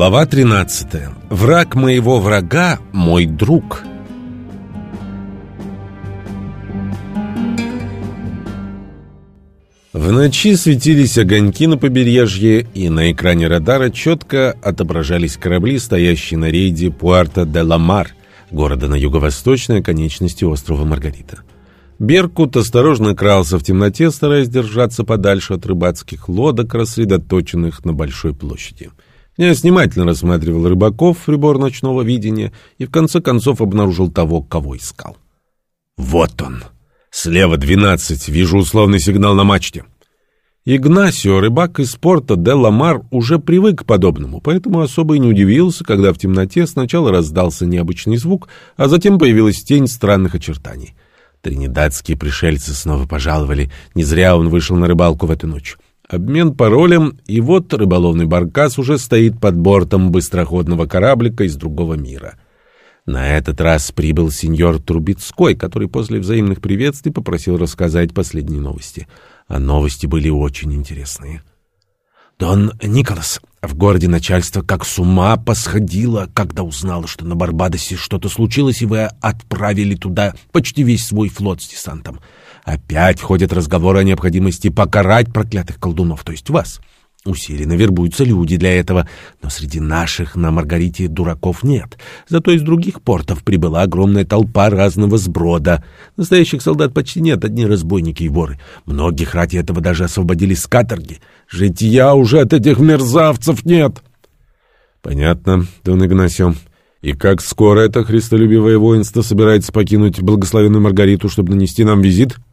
Глава 13. Враг моего врага – мой друг. В ночи светились огоньки на побережье, и на экране радара четко отображались корабли, стоящие на рейде Пуэрто-де-Ла-Мар, города на юго-восточной оконечности острова Маргарита. Беркут осторожно крался в темноте, стараясь держаться подальше от рыбацких лодок, рассредоточенных на большой площади. Князь внимательно рассматривал рыбаков прибор ночного видения и в конце концов обнаружил того, кого искал. «Вот он! Слева двенадцать, вижу условный сигнал на мачте». Игнасио, рыбак из порта де Ламар, уже привык к подобному, поэтому особо и не удивился, когда в темноте сначала раздался необычный звук, а затем появилась тень странных очертаний. Тринидадские пришельцы снова пожаловали, не зря он вышел на рыбалку в эту ночь. Обмен паролем, и вот рыболовный баркас уже стоит под бортом быстроходного кораблика из другого мира. На этот раз прибыл сеньор Трубецкой, который после взаимных приветствий попросил рассказать последние новости. А новости были очень интересные. «Дон Николас, в городе начальство как с ума посходило, когда узнало, что на Барбадосе что-то случилось, и вы отправили туда почти весь свой флот с десантом. Опять ходят разговоры о необходимости покарать проклятых колдунов, то есть вас. Усиленно вербуются люди для этого, но среди наших на Маргарите дураков нет. Зато из других портов прибыла огромная толпа разного сброда. Настоящих солдат почти нет, одни разбойники и воры. Многих ради этого даже освободили с каторги. Житья уже от этих мерзавцев нет. Понятно, Дон Игнасио. И как скоро это христолюбивое воинство собирается покинуть благословенную Маргариту, чтобы нанести нам визит? —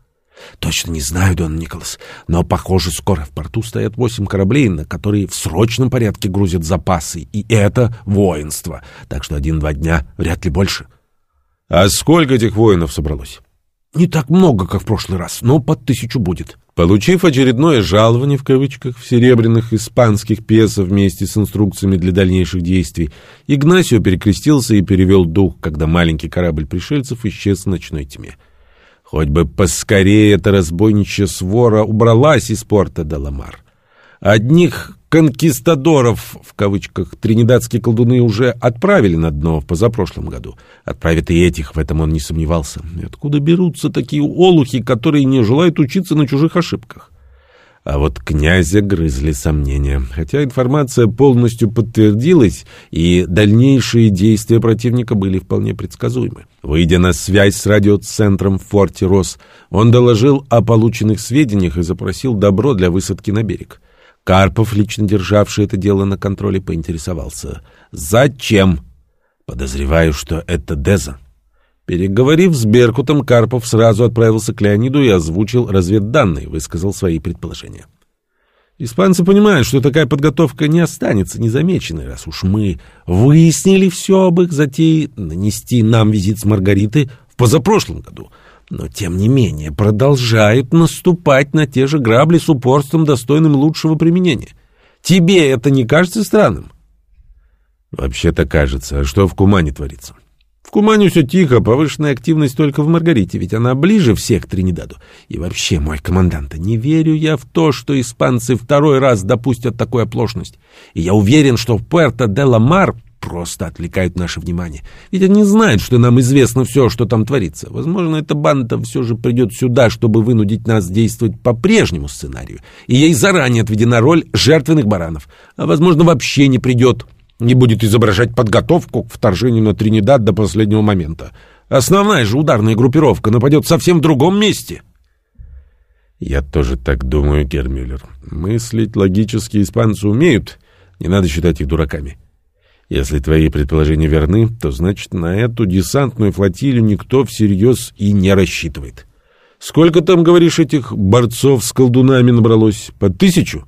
Точно не знаю, Дон Николас, но, похоже, скоро в порту стоят восемь кораблей, на которые в срочном порядке грузят запасы, и это воинство, так что один-два дня, вряд ли больше. А сколько этих воинов собралось? Не так много, как в прошлый раз, но под тысячу будет. Получив очередное «жалование» в кавычках в серебряных испанских песо вместе с инструкциями для дальнейших действий, Игнасио перекрестился и перевел дух, когда маленький корабль пришельцев исчез в ночной тьме. Хоть бы поскорее эта разбойничья свора убралась из порта Деламар. Одних «конкистадоров» в кавычках тринидадские колдуны уже отправили на дно в позапрошлом году. Отправят и этих, в этом он не сомневался. И откуда берутся такие олухи, которые не желают учиться на чужих ошибках? А вот князя грызли сомнения. Хотя информация полностью подтвердилась, и дальнейшие действия противника были вполне предсказуемы. Выйдя на связь с радиоцентром в форте он доложил о полученных сведениях и запросил добро для высадки на берег. Карпов, лично державший это дело на контроле, поинтересовался. «Зачем?» «Подозреваю, что это Деза». Переговорив с Беркутом, Карпов сразу отправился к Леониду и озвучил разведданные, высказал свои предположения. Испанцы понимают, что такая подготовка не останется незамеченной, раз уж мы выяснили все об их затее нанести нам визит с Маргаритой в позапрошлом году. Но, тем не менее, продолжают наступать на те же грабли с упорством, достойным лучшего применения. Тебе это не кажется странным? Вообще-то кажется. А что в Кумане творится? В Кумане все тихо, повышенная активность только в Маргарите, ведь она ближе всех к Тринидаду. И вообще, мой командант, не верю я в то, что испанцы второй раз допустят такую оплошность. И я уверен, что в Пуэрто-де-Ла-Мар просто отвлекают наше внимание. Ведь они знают, что нам известно все, что там творится. Возможно, эта банда все же придет сюда, чтобы вынудить нас действовать по прежнему сценарию. И ей заранее отведена роль жертвенных баранов. А возможно, вообще не придет не будет изображать подготовку к вторжению на Тринидад до последнего момента. Основная же ударная группировка нападет совсем в другом месте. Я тоже так думаю, Гермюллер. Мыслить логически испанцы умеют, не надо считать их дураками. Если твои предположения верны, то значит на эту десантную флотилию никто всерьез и не рассчитывает. Сколько там, говоришь, этих борцов с колдунами набралось? По тысячу?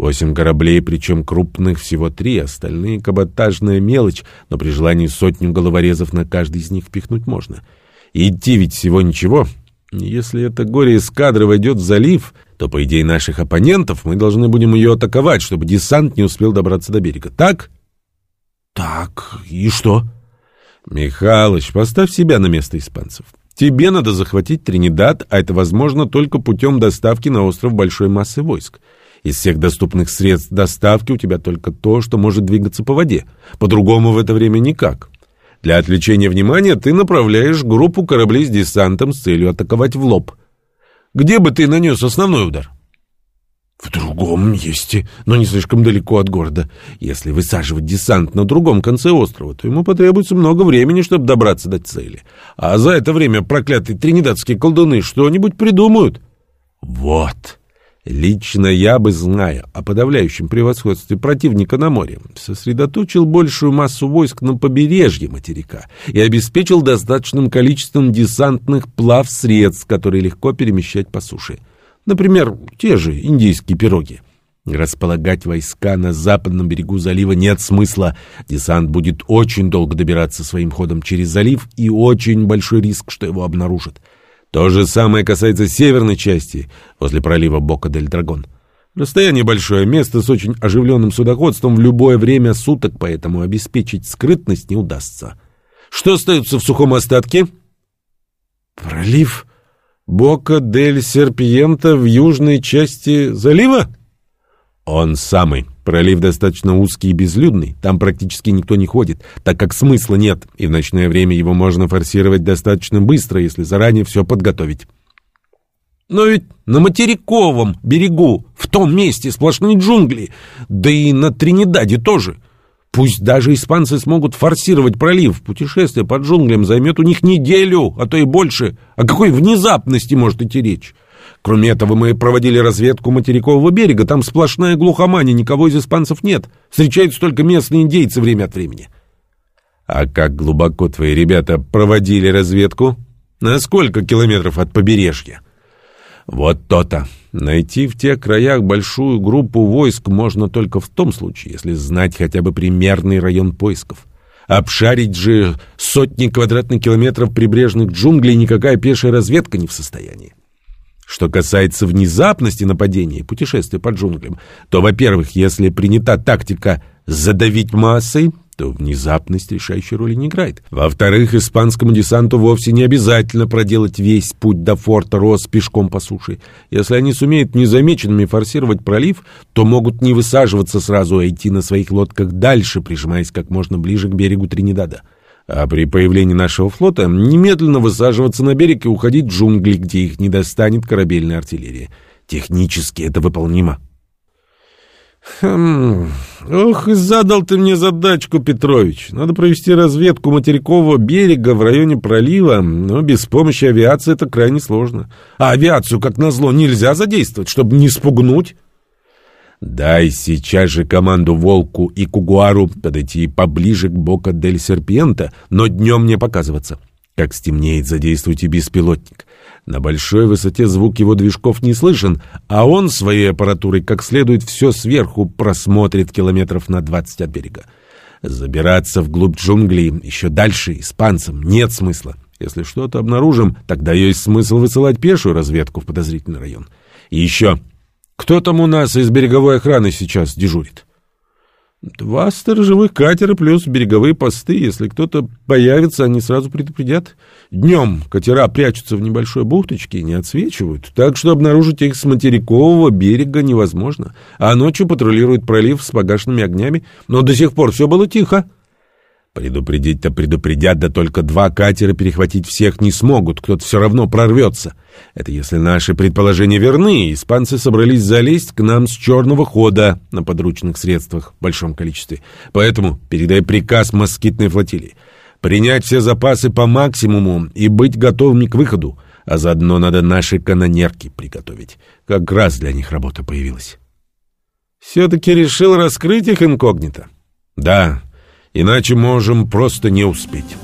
Восемь кораблей, причем крупных всего три, остальные — каботажная мелочь, но при желании сотню головорезов на каждый из них впихнуть можно. Идти ведь всего ничего. Если эта горе-эскадра войдет в залив, то, по идее наших оппонентов, мы должны будем ее атаковать, чтобы десант не успел добраться до берега. Так? Так, и что? Михалыч, поставь себя на место испанцев. Тебе надо захватить Тринидад, а это возможно только путем доставки на остров большой массы войск. Из всех доступных средств доставки у тебя только то, что может двигаться по воде. По-другому в это время никак. Для отвлечения внимания ты направляешь группу кораблей с десантом с целью атаковать в лоб. Где бы ты нанес основной удар? В другом месте, но не слишком далеко от города. Если высаживать десант на другом конце острова, то ему потребуется много времени, чтобы добраться до цели. А за это время проклятые тринидадские колдуны что-нибудь придумают. Вот. Лично я бы, зная о подавляющем превосходстве противника на море, сосредоточил большую массу войск на побережье материка и обеспечил достаточным количеством десантных плавсредств, которые легко перемещать по суше. Например, те же индийские пироги. Располагать войска на западном берегу залива нет смысла. Десант будет очень долго добираться своим ходом через залив и очень большой риск, что его обнаружат. То же самое касается северной части, возле пролива Бока-дель-Драгон. Расстояние большое, место с очень оживленным судоходством в любое время суток, поэтому обеспечить скрытность не удастся. Что остается в сухом остатке? Пролив Бока-дель-Серпиента в южной части залива? Он самый. Пролив достаточно узкий и безлюдный, там практически никто не ходит, так как смысла нет, и в ночное время его можно форсировать достаточно быстро, если заранее все подготовить. Но ведь на материковом берегу, в том месте сплошные джунгли, да и на Тринидаде тоже. Пусть даже испанцы смогут форсировать пролив, путешествие по джунглям займет у них неделю, а то и больше. О какой внезапности может идти речь? Кроме этого, мы проводили разведку материкового берега. Там сплошная глухомания, никого из испанцев нет. Встречаются только местные индейцы время от времени. А как глубоко твои ребята проводили разведку? На сколько километров от побережья? Вот то-то. Найти в тех краях большую группу войск можно только в том случае, если знать хотя бы примерный район поисков. Обшарить же сотни квадратных километров прибрежных джунглей никакая пешая разведка не в состоянии. Что касается внезапности нападения и путешествия по джунглям, то, во-первых, если принята тактика задавить массой, то внезапность решающей роли не играет. Во-вторых, испанскому десанту вовсе не обязательно проделать весь путь до форта Рос пешком по суше. Если они сумеют незамеченными форсировать пролив, то могут не высаживаться сразу, а идти на своих лодках дальше, прижимаясь как можно ближе к берегу Тринидада а при появлении нашего флота немедленно высаживаться на берег и уходить в джунгли, где их не достанет корабельная артиллерия. Технически это выполнимо. Хм, ох, и задал ты мне задачку, Петрович. Надо провести разведку материкового берега в районе пролива, но без помощи авиации это крайне сложно. А авиацию, как назло, нельзя задействовать, чтобы не спугнуть. Дай сейчас же команду Волку и Кугуару подойти поближе к Бока дель Серпиента, но днем не показываться. Как стемнеет, задействуйте беспилотник. На большой высоте звук его движков не слышен, а он своей аппаратурой как следует все сверху просмотрит километров на 20 от берега. Забираться вглубь джунглей еще дальше испанцам нет смысла. Если что-то обнаружим, тогда есть смысл высылать пешую разведку в подозрительный район. И еще кто там у нас из береговой охраны сейчас дежурит? Два сторожевых катера плюс береговые посты. Если кто-то появится, они сразу предупредят. Днем катера прячутся в небольшой бухточке и не отсвечивают, так что обнаружить их с материкового берега невозможно. А ночью патрулируют пролив с погашенными огнями. Но до сих пор все было тихо. Предупредить-то предупредят, да только два катера перехватить всех не смогут, кто-то все равно прорвется. Это если наши предположения верны, испанцы собрались залезть к нам с черного хода на подручных средствах в большом количестве. Поэтому передай приказ москитной флотилии. Принять все запасы по максимуму и быть готовыми к выходу, а заодно надо наши канонерки приготовить. Как раз для них работа появилась. Все-таки решил раскрыть их инкогнито? Да, Иначе можем просто не успеть.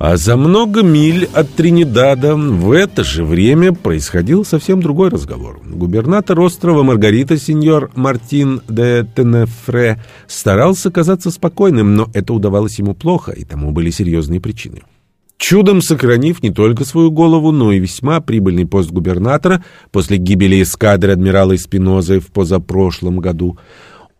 А за много миль от Тринидада в это же время происходил совсем другой разговор. Губернатор острова Маргарита, сеньор Мартин де Тенефре, старался казаться спокойным, но это удавалось ему плохо, и тому были серьезные причины. чудом сохранив не только свою голову, но и весьма прибыльный пост губернатора после гибели эскадры адмирала Эспинозы в позапрошлом году,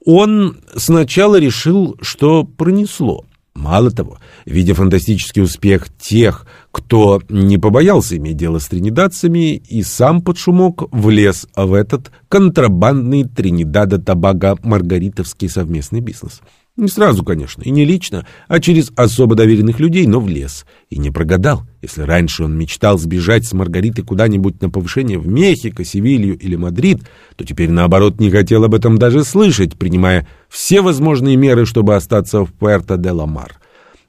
он сначала решил, что пронесло. Мало того, видя фантастический успех тех, кто не побоялся иметь дело с тринидадцами, и сам под шумок влез в этот контрабандный Тринидада-Табаго-Маргаритовский совместный бизнес – не сразу, конечно, и не лично, а через особо доверенных людей, но влез. И не прогадал. Если раньше он мечтал сбежать с Маргаритой куда-нибудь на повышение в Мехико, Севилью или Мадрид, то теперь, наоборот, не хотел об этом даже слышать, принимая все возможные меры, чтобы остаться в Пуэрто-де-Ла-Мар.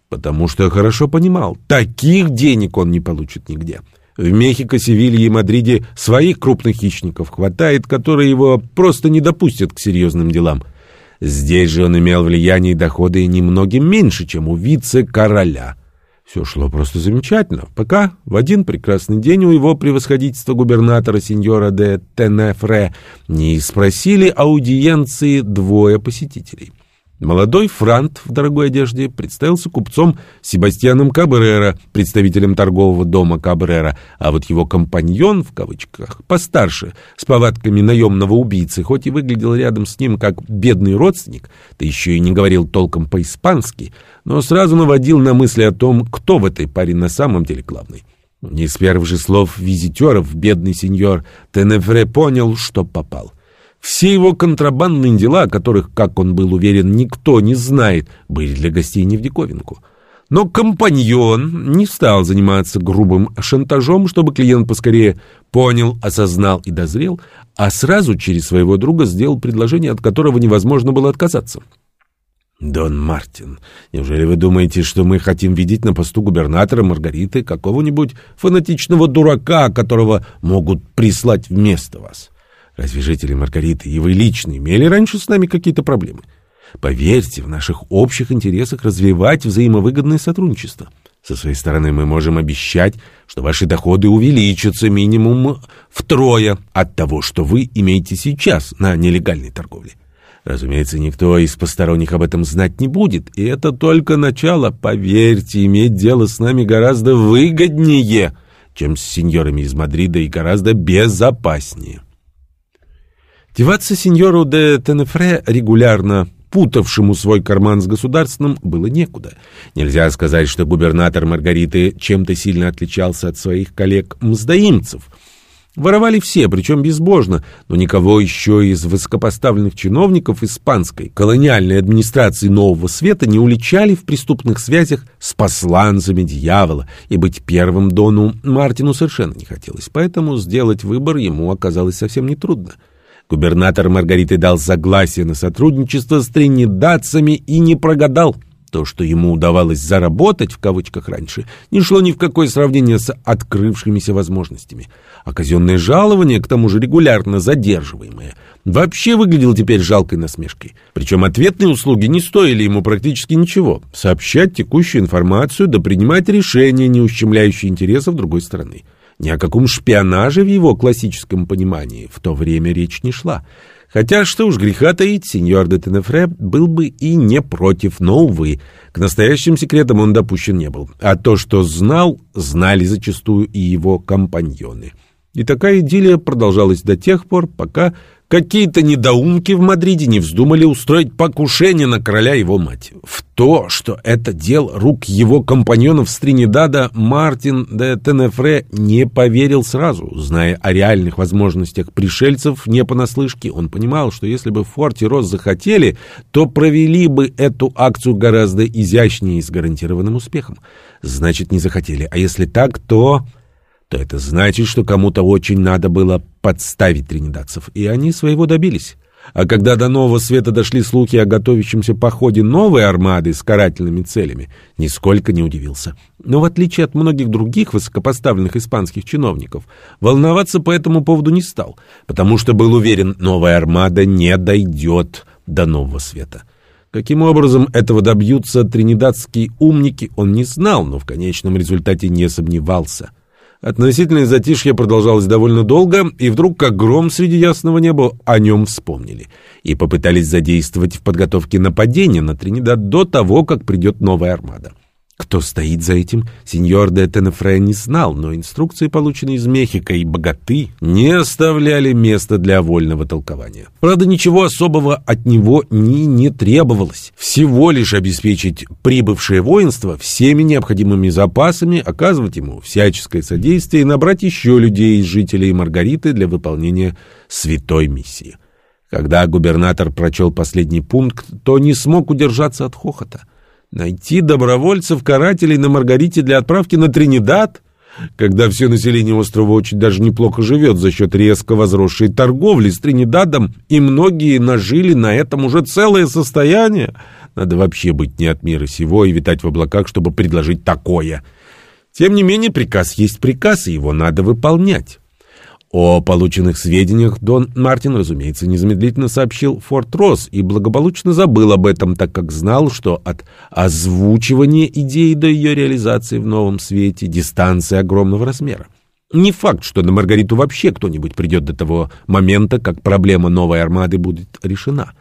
Потому что хорошо понимал, таких денег он не получит нигде. В Мехико, Севилье и Мадриде своих крупных хищников хватает, которые его просто не допустят к серьезным делам. Здесь же он имел влияние и доходы немногим меньше, чем у вице-короля. Все шло просто замечательно, пока в один прекрасный день у его превосходительства губернатора сеньора де Тенефре не спросили аудиенции двое посетителей. Молодой франт в дорогой одежде представился купцом Себастьяном Кабрера, представителем торгового дома Кабрера, а вот его компаньон, в кавычках, постарше, с повадками наемного убийцы, хоть и выглядел рядом с ним как бедный родственник, да еще и не говорил толком по-испански, но сразу наводил на мысли о том, кто в этой паре на самом деле главный. Не с первых же слов визитеров бедный сеньор Тенефре понял, что попал — все его контрабандные дела, о которых, как он был уверен, никто не знает, были для гостей не в диковинку. Но компаньон не стал заниматься грубым шантажом, чтобы клиент поскорее понял, осознал и дозрел, а сразу через своего друга сделал предложение, от которого невозможно было отказаться. «Дон Мартин, неужели вы думаете, что мы хотим видеть на посту губернатора Маргариты какого-нибудь фанатичного дурака, которого могут прислать вместо вас?» Разве жители Маргариты и вы лично имели раньше с нами какие-то проблемы? Поверьте, в наших общих интересах развивать взаимовыгодное сотрудничество. Со своей стороны мы можем обещать, что ваши доходы увеличатся минимум втрое от того, что вы имеете сейчас на нелегальной торговле. Разумеется, никто из посторонних об этом знать не будет, и это только начало. Поверьте, иметь дело с нами гораздо выгоднее, чем с сеньорами из Мадрида и гораздо безопаснее. Деваться сеньору де Тенефре регулярно путавшему свой карман с государственным, было некуда. Нельзя сказать, что губернатор Маргариты чем-то сильно отличался от своих коллег-мздоимцев. Воровали все, причем безбожно, но никого еще из высокопоставленных чиновников испанской колониальной администрации Нового Света не уличали в преступных связях с посланцами дьявола, и быть первым Дону Мартину совершенно не хотелось, поэтому сделать выбор ему оказалось совсем нетрудно. трудно. Губернатор Маргариты дал согласие на сотрудничество с тринидадцами и не прогадал. То, что ему удавалось «заработать» в кавычках раньше, не шло ни в какое сравнение с открывшимися возможностями. А казенное жалование, к тому же регулярно задерживаемое, вообще выглядело теперь жалкой насмешкой. Причем ответные услуги не стоили ему практически ничего. Сообщать текущую информацию да принимать решения, не ущемляющие интересов другой стороны. Ни о каком шпионаже в его классическом понимании в то время речь не шла. Хотя, что уж греха таить, сеньор де Тенефре был бы и не против, но, увы, к настоящим секретам он допущен не был. А то, что знал, знали зачастую и его компаньоны. И такая идиллия продолжалась до тех пор, пока Какие-то недоумки в Мадриде не вздумали устроить покушение на короля его мать. В то, что это дел рук его компаньонов с Тринидада, Мартин де Тенефре не поверил сразу. Зная о реальных возможностях пришельцев не понаслышке, он понимал, что если бы Форти Рос захотели, то провели бы эту акцию гораздо изящнее и с гарантированным успехом. Значит, не захотели. А если так, то то это значит, что кому-то очень надо было подставить тринидадцев, и они своего добились. А когда до Нового Света дошли слухи о готовящемся походе новой армады с карательными целями, нисколько не удивился. Но в отличие от многих других высокопоставленных испанских чиновников, волноваться по этому поводу не стал, потому что был уверен, новая армада не дойдет до Нового Света. Каким образом этого добьются тринидадские умники, он не знал, но в конечном результате не сомневался – Относительное затишье продолжалось довольно долго, и вдруг, как гром среди ясного неба, о нем вспомнили и попытались задействовать в подготовке нападения на Тринидад до того, как придет новая армада. Кто стоит за этим, сеньор де Тенефре не знал, но инструкции, полученные из Мехико и богаты, не оставляли места для вольного толкования. Правда, ничего особого от него ни не требовалось. Всего лишь обеспечить прибывшее воинство всеми необходимыми запасами, оказывать ему всяческое содействие и набрать еще людей из жителей Маргариты для выполнения святой миссии. Когда губернатор прочел последний пункт, то не смог удержаться от хохота. Найти добровольцев-карателей на Маргарите для отправки на Тринидад, когда все население острова очень даже неплохо живет за счет резко возросшей торговли с Тринидадом, и многие нажили на этом уже целое состояние. Надо вообще быть не от мира сего и витать в облаках, чтобы предложить такое. Тем не менее, приказ есть приказ, и его надо выполнять. О полученных сведениях Дон Мартин, разумеется, незамедлительно сообщил Форт Росс и благополучно забыл об этом, так как знал, что от озвучивания идеи до ее реализации в новом свете дистанция огромного размера. Не факт, что на Маргариту вообще кто-нибудь придет до того момента, как проблема новой армады будет решена.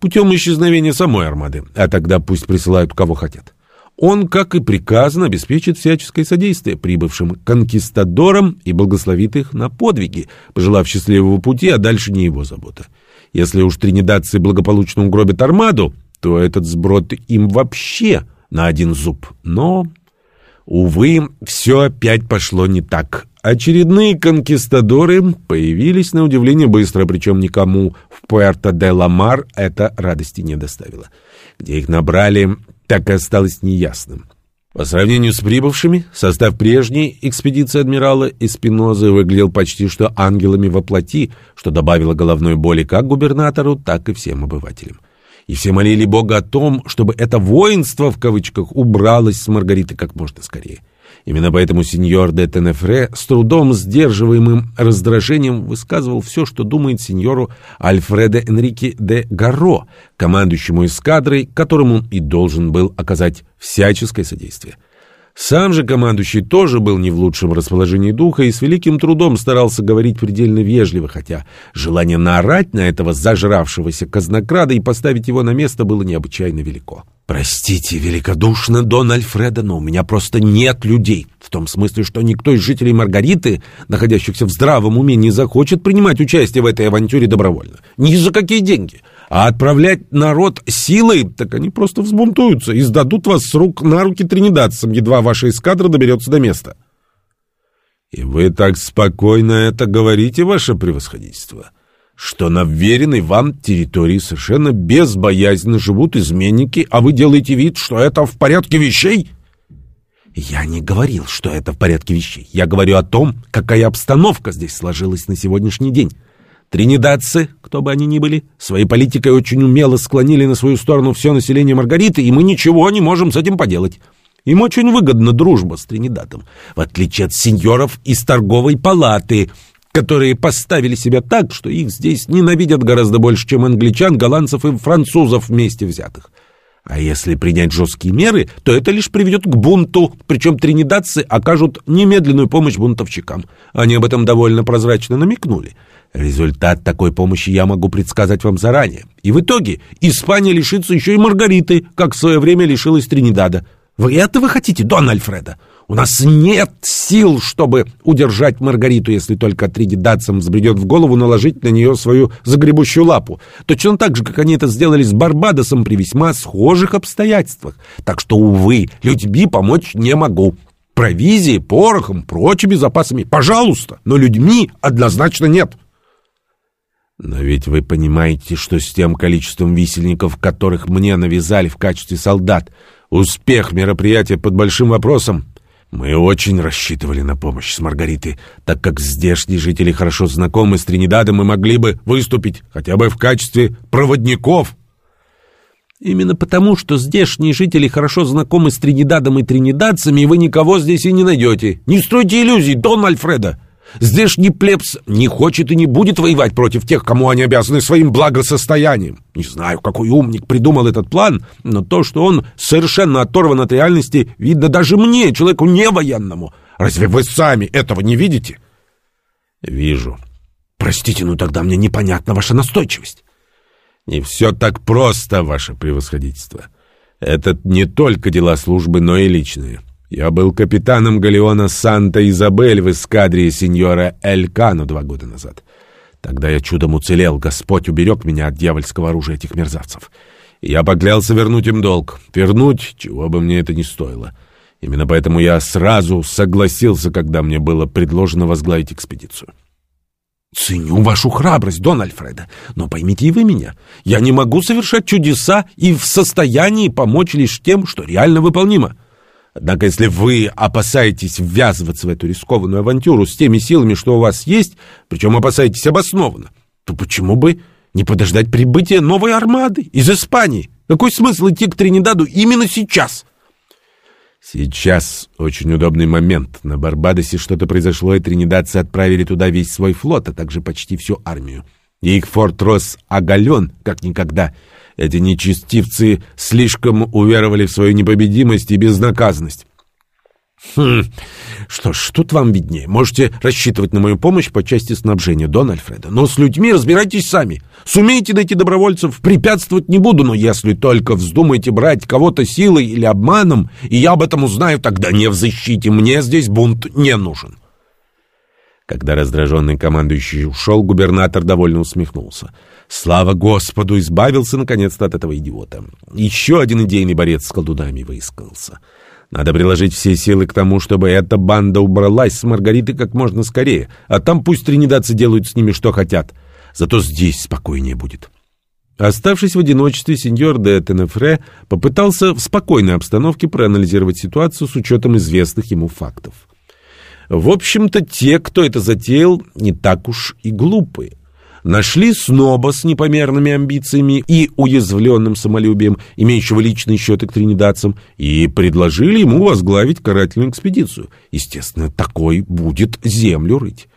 Путем исчезновения самой армады, а тогда пусть присылают кого хотят. Он, как и приказано, обеспечит всяческое содействие прибывшим конкистадорам и благословит их на подвиги, пожелав счастливого пути, а дальше не его забота. Если уж тринидадцы благополучно угробят армаду, то этот сброд им вообще на один зуб. Но, увы, все опять пошло не так. Очередные конкистадоры появились на удивление быстро, причем никому в Пуэрто-де-Ла-Мар это радости не доставило. Где их набрали, так и осталось неясным. По сравнению с прибывшими, состав прежней экспедиции адмирала Эспинозы выглядел почти что ангелами во плоти, что добавило головной боли как губернатору, так и всем обывателям. И все молили Бога о том, чтобы это «воинство» в кавычках убралось с Маргариты как можно скорее. Именно поэтому сеньор де Тенефре с трудом сдерживаемым раздражением высказывал все, что думает сеньору Альфредо Энрике де Гарро, командующему эскадрой, которому он и должен был оказать всяческое содействие. Сам же командующий тоже был не в лучшем расположении духа и с великим трудом старался говорить предельно вежливо, хотя желание наорать на этого зажравшегося казнокрада и поставить его на место было необычайно велико. «Простите великодушно, Дон Альфредо, но у меня просто нет людей. В том смысле, что никто из жителей Маргариты, находящихся в здравом уме, не захочет принимать участие в этой авантюре добровольно. Ни за какие деньги. А отправлять народ силой, так они просто взбунтуются и сдадут вас с рук на руки тринидадцам, едва ваша эскадра доберется до места». «И вы так спокойно это говорите, ваше превосходительство?» что на вверенной вам территории совершенно безбоязненно живут изменники, а вы делаете вид, что это в порядке вещей? Я не говорил, что это в порядке вещей. Я говорю о том, какая обстановка здесь сложилась на сегодняшний день. Тринидадцы, кто бы они ни были, своей политикой очень умело склонили на свою сторону все население Маргариты, и мы ничего не можем с этим поделать. Им очень выгодна дружба с Тринидадом, в отличие от сеньоров из торговой палаты — которые поставили себя так, что их здесь ненавидят гораздо больше, чем англичан, голландцев и французов вместе взятых. А если принять жесткие меры, то это лишь приведет к бунту, причем тринидадцы окажут немедленную помощь бунтовщикам. Они об этом довольно прозрачно намекнули. Результат такой помощи я могу предсказать вам заранее. И в итоге Испания лишится еще и Маргариты, как в свое время лишилась Тринидада. Вы этого хотите, Дон Альфредо? У нас нет сил, чтобы удержать Маргариту, если только тридидатцам взбредет в голову наложить на нее свою загребущую лапу. Точно так же, как они это сделали с Барбадосом при весьма схожих обстоятельствах. Так что, увы, людьми помочь не могу. Провизией, порохом, прочими запасами, пожалуйста, но людьми однозначно нет. Но ведь вы понимаете, что с тем количеством висельников, которых мне навязали в качестве солдат, успех мероприятия под большим вопросом. Мы очень рассчитывали на помощь с Маргаритой, так как здешние жители хорошо знакомы с Тринидадом и могли бы выступить хотя бы в качестве проводников. Именно потому, что здешние жители хорошо знакомы с Тринидадом и тринидадцами, вы никого здесь и не найдете. Не стройте иллюзий, Дон Альфредо. Здешний плебс не хочет и не будет воевать против тех, кому они обязаны своим благосостоянием. Не знаю, какой умник придумал этот план, но то, что он совершенно оторван от реальности, видно даже мне, человеку не военному. Разве вы сами этого не видите? Вижу. Простите, но тогда мне непонятна ваша настойчивость. Не все так просто, ваше превосходительство. Это не только дела службы, но и личные. Я был капитаном галеона Санта-Изабель в эскадре сеньора Элькано два года назад. Тогда я чудом уцелел, Господь уберег меня от дьявольского оружия этих мерзавцев. И я поклялся вернуть им долг. Вернуть, чего бы мне это ни стоило. Именно поэтому я сразу согласился, когда мне было предложено возглавить экспедицию. Ценю вашу храбрость, Дон Альфреда, но поймите и вы меня. Я не могу совершать чудеса и в состоянии помочь лишь тем, что реально выполнимо. Однако, если вы опасаетесь ввязываться в эту рискованную авантюру с теми силами, что у вас есть, причем опасаетесь обоснованно, то почему бы не подождать прибытия новой армады из Испании? Какой смысл идти к Тринидаду именно сейчас? Сейчас очень удобный момент. На Барбадосе что-то произошло, и тринидадцы отправили туда весь свой флот, а также почти всю армию. Их форт рос оголен, как никогда. Эти нечестивцы слишком уверовали в свою непобедимость и безнаказанность. Хм, что ж, тут вам виднее. Можете рассчитывать на мою помощь по части снабжения, Дон Альфреда. Но с людьми разбирайтесь сами. Сумеете найти добровольцев, препятствовать не буду, но если только вздумаете брать кого-то силой или обманом, и я об этом узнаю, тогда не в защите. Мне здесь бунт не нужен. Когда раздраженный командующий ушел, губернатор довольно усмехнулся. Слава Господу, избавился наконец-то от этого идиота. Еще один идейный борец с колдунами выискался. Надо приложить все силы к тому, чтобы эта банда убралась с Маргариты как можно скорее, а там пусть тринидадцы делают с ними что хотят. Зато здесь спокойнее будет. Оставшись в одиночестве, сеньор де Тенефре попытался в спокойной обстановке проанализировать ситуацию с учетом известных ему фактов. В общем-то, те, кто это затеял, не так уж и глупые нашли сноба с непомерными амбициями и уязвленным самолюбием, имеющего личный счет к тринидадцам, и предложили ему возглавить карательную экспедицию. Естественно, такой будет землю рыть.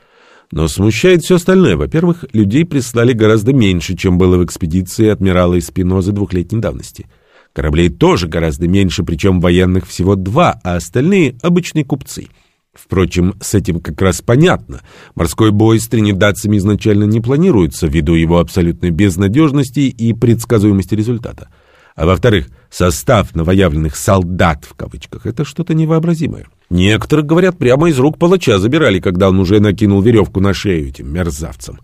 Но смущает все остальное. Во-первых, людей прислали гораздо меньше, чем было в экспедиции адмирала Эспинозы двухлетней давности. Кораблей тоже гораздо меньше, причем военных всего два, а остальные — обычные купцы — Впрочем, с этим как раз понятно. Морской бой с тринидадцами изначально не планируется ввиду его абсолютной безнадежности и предсказуемости результата. А во-вторых, состав новоявленных «солдат» в кавычках — это что-то невообразимое. Некоторых, говорят, прямо из рук палача забирали, когда он уже накинул веревку на шею этим мерзавцам.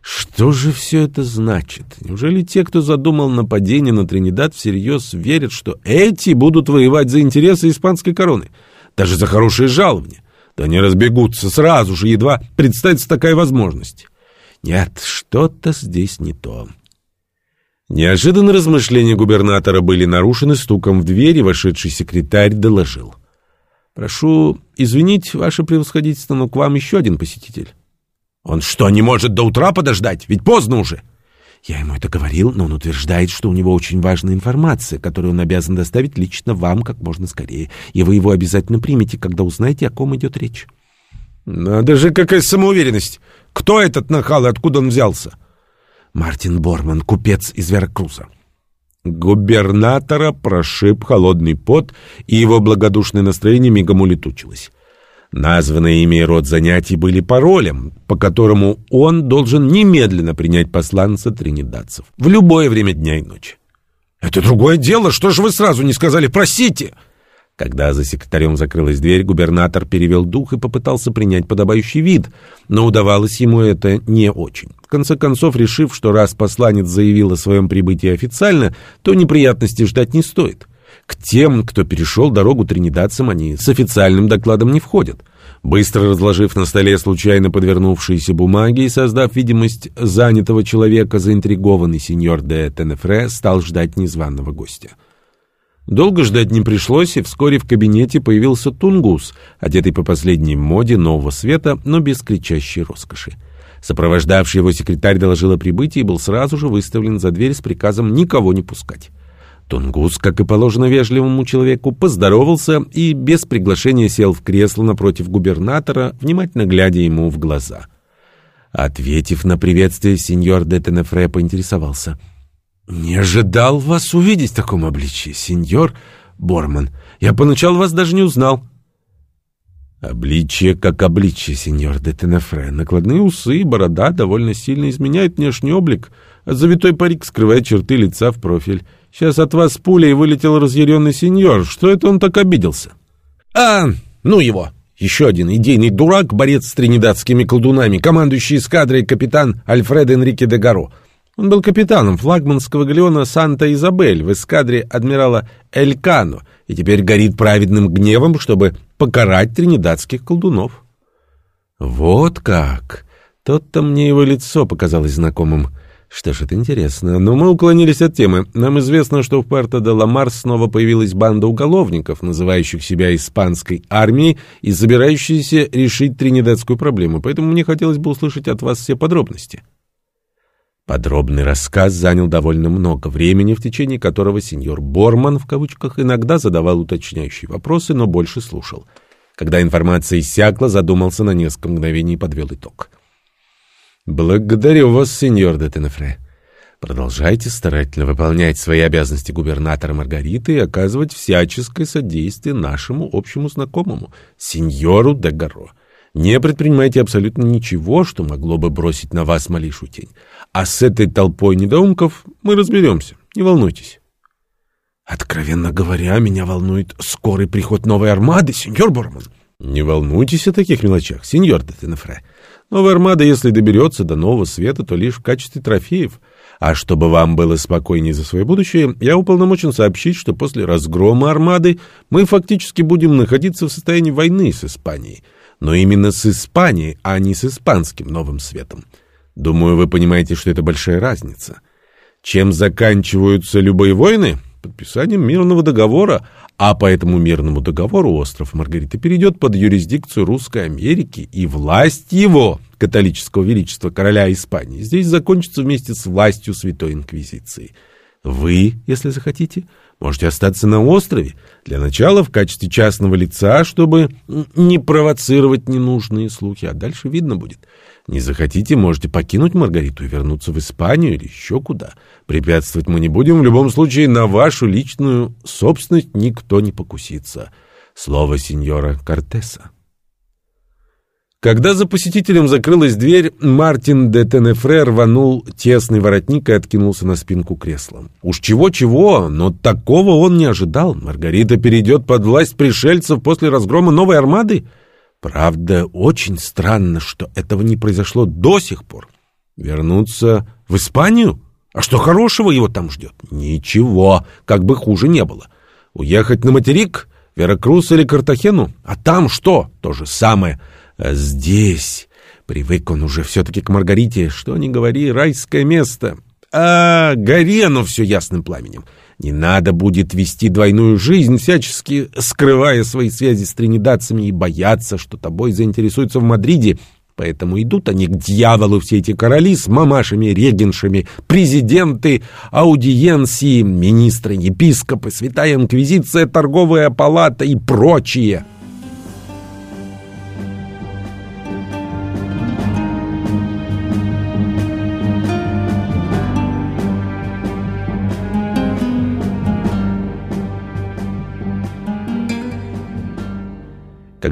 Что же все это значит? Неужели те, кто задумал нападение на Тринидад, всерьез верят, что эти будут воевать за интересы испанской короны? Даже за хорошие жалования? Да они разбегутся сразу же, едва представится такая возможность. Нет, что-то здесь не то. Неожиданно размышления губернатора были нарушены стуком в дверь, и вошедший секретарь доложил. «Прошу извинить, ваше превосходительство, но к вам еще один посетитель». «Он что, не может до утра подождать? Ведь поздно уже!» Я ему это говорил, но он утверждает, что у него очень важная информация, которую он обязан доставить лично вам как можно скорее, и вы его обязательно примете, когда узнаете, о ком идет речь. Надо же, какая самоуверенность! Кто этот нахал и откуда он взялся? Мартин Борман, купец из Веракруза. Губернатора прошиб холодный пот, и его благодушное настроение мигом улетучилось. Названные ими род занятий были паролем, по которому он должен немедленно принять посланца тринидадцев в любое время дня и ночи. «Это другое дело, что же вы сразу не сказали «просите»?» Когда за секретарем закрылась дверь, губернатор перевел дух и попытался принять подобающий вид, но удавалось ему это не очень. В конце концов, решив, что раз посланец заявил о своем прибытии официально, то неприятностей ждать не стоит. К тем, кто перешел дорогу тринидадцам, они с официальным докладом не входят. Быстро разложив на столе случайно подвернувшиеся бумаги и создав видимость занятого человека, заинтригованный сеньор де Тенефре стал ждать незваного гостя. Долго ждать не пришлось, и вскоре в кабинете появился Тунгус, одетый по последней моде нового света, но без кричащей роскоши. Сопровождавший его секретарь доложил о прибытии и был сразу же выставлен за дверь с приказом никого не пускать. Тунгус, как и положено вежливому человеку, поздоровался и без приглашения сел в кресло напротив губернатора, внимательно глядя ему в глаза. Ответив на приветствие, сеньор де Тенефре поинтересовался. «Не ожидал вас увидеть в таком обличии, сеньор Борман. Я поначалу вас даже не узнал». Обличие как обличие, сеньор де Тенефре. Накладные усы и борода довольно сильно изменяют внешний облик, а завитой парик скрывает черты лица в профиль. Сейчас от вас пулей вылетел разъяренный сеньор. Что это он так обиделся? А, ну его. Еще один идейный дурак, борец с тринидадскими колдунами, командующий эскадрой капитан Альфред Энрике де Гаро. Он был капитаном флагманского галеона «Санта-Изабель» в эскадре адмирала Элькано и теперь горит праведным гневом, чтобы покарать тринидадских колдунов. Вот как! Тот-то мне его лицо показалось знакомым. Что ж, это интересно. Но мы уклонились от темы. Нам известно, что в Пуэрто-де-Ла-Мар снова появилась банда уголовников, называющих себя испанской армией и собирающиеся решить тринидадскую проблему. Поэтому мне хотелось бы услышать от вас все подробности. Подробный рассказ занял довольно много времени, в течение которого сеньор Борман, в кавычках, иногда задавал уточняющие вопросы, но больше слушал. Когда информация иссякла, задумался на несколько мгновений и подвел итог. «Благодарю вас, сеньор де Тенефре. Продолжайте старательно выполнять свои обязанности губернатора Маргариты и оказывать всяческое содействие нашему общему знакомому, сеньору де Гаро. Не предпринимайте абсолютно ничего, что могло бы бросить на вас малейшую тень. А с этой толпой недоумков мы разберемся. Не волнуйтесь. Откровенно говоря, меня волнует скорый приход новой армады, сеньор Борман. Не волнуйтесь о таких мелочах, сеньор де Тенефре. Новая армада, если доберется до нового света, то лишь в качестве трофеев. А чтобы вам было спокойнее за свое будущее, я уполномочен сообщить, что после разгрома армады мы фактически будем находиться в состоянии войны с Испанией. Но именно с Испанией, а не с испанским новым светом. Думаю, вы понимаете, что это большая разница. Чем заканчиваются любые войны? Подписанием мирного договора, а по этому мирному договору остров Маргарита перейдет под юрисдикцию Русской Америки, и власть его, католического величества короля Испании, здесь закончится вместе с властью Святой Инквизиции. Вы, если захотите, можете остаться на острове, для начала в качестве частного лица, чтобы не провоцировать ненужные слухи, а дальше видно будет. Не захотите, можете покинуть Маргариту и вернуться в Испанию или еще куда. Препятствовать мы не будем, в любом случае на вашу личную собственность никто не покусится. Слово сеньора Кортеса. Когда за посетителем закрылась дверь, Мартин де Тенефре рванул тесный воротник и откинулся на спинку кресла. Уж чего-чего, но такого он не ожидал. Маргарита перейдет под власть пришельцев после разгрома новой армады? Правда, очень странно, что этого не произошло до сих пор. Вернуться в Испанию? А что хорошего его там ждет? Ничего, как бы хуже не было. Уехать на материк, Веракрус или Картахену? А там что? То же самое — а здесь... Привык он уже все-таки к Маргарите. Что ни говори, райское место. А, гори оно все ясным пламенем. Не надо будет вести двойную жизнь, всячески скрывая свои связи с тринидадцами и бояться, что тобой заинтересуются в Мадриде. Поэтому идут они к дьяволу, все эти короли с мамашами, регеншами, президенты, аудиенции, министры, епископы, святая инквизиция, торговая палата и прочие.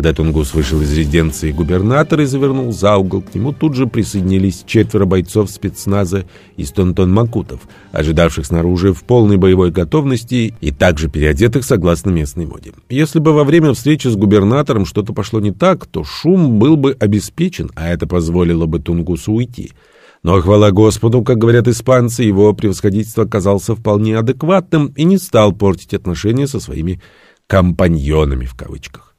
Когда Тунгус вышел из резиденции губернатора и завернул за угол, к нему тут же присоединились четверо бойцов спецназа из Тонтон-Макутов, ожидавших снаружи в полной боевой готовности и также переодетых согласно местной моде. Если бы во время встречи с губернатором что-то пошло не так, то шум был бы обеспечен, а это позволило бы Тунгусу уйти. Но, хвала Господу, как говорят испанцы, его превосходительство оказался вполне адекватным и не стал портить отношения со своими «компаньонами» в кавычках.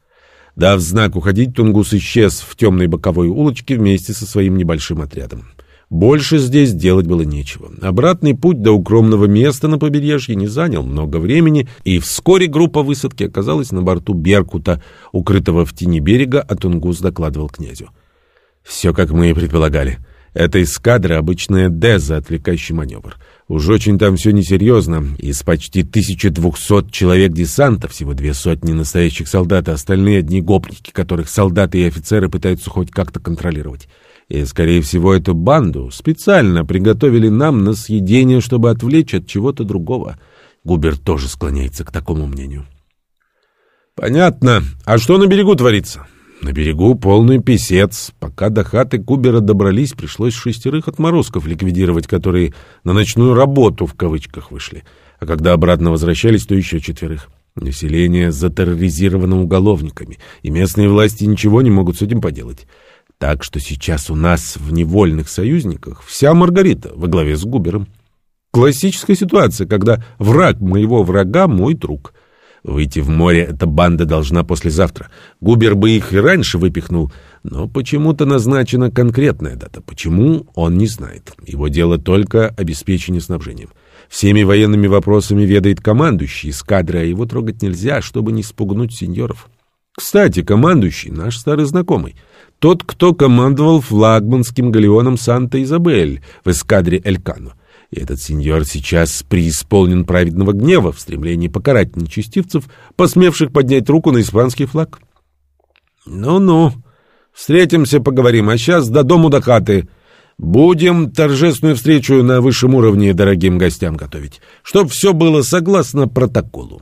Дав знак уходить, Тунгус исчез в темной боковой улочке вместе со своим небольшим отрядом. Больше здесь делать было нечего. Обратный путь до укромного места на побережье не занял много времени, и вскоре группа высадки оказалась на борту Беркута, укрытого в тени берега, а Тунгус докладывал князю. «Все, как мы и предполагали. Это эскадра — обычная Деза, отвлекающий маневр. Уж очень там все несерьезно. Из почти 1200 человек десанта всего две сотни настоящих солдат, а остальные одни гопники, которых солдаты и офицеры пытаются хоть как-то контролировать. И, скорее всего, эту банду специально приготовили нам на съедение, чтобы отвлечь от чего-то другого. Губер тоже склоняется к такому мнению. «Понятно. А что на берегу творится?» На берегу полный писец. Пока до хаты Кубера добрались, пришлось шестерых отморозков ликвидировать, которые на ночную работу в кавычках вышли. А когда обратно возвращались, то еще четверых. Население затерроризировано уголовниками, и местные власти ничего не могут с этим поделать. Так что сейчас у нас в невольных союзниках вся Маргарита во главе с Губером. Классическая ситуация, когда враг моего врага — мой друг — Выйти в море эта банда должна послезавтра. Губер бы их и раньше выпихнул, но почему-то назначена конкретная дата. Почему, он не знает. Его дело только обеспечение снабжением. Всеми военными вопросами ведает командующий эскадры, а его трогать нельзя, чтобы не спугнуть сеньоров. Кстати, командующий — наш старый знакомый. Тот, кто командовал флагманским галеоном «Санта-Изабель» в эскадре «Элькано». И этот сеньор сейчас преисполнен праведного гнева в стремлении покарать нечестивцев, посмевших поднять руку на испанский флаг. Ну-ну, встретимся, поговорим, а сейчас до дому до хаты. Будем торжественную встречу на высшем уровне дорогим гостям готовить, чтоб все было согласно протоколу.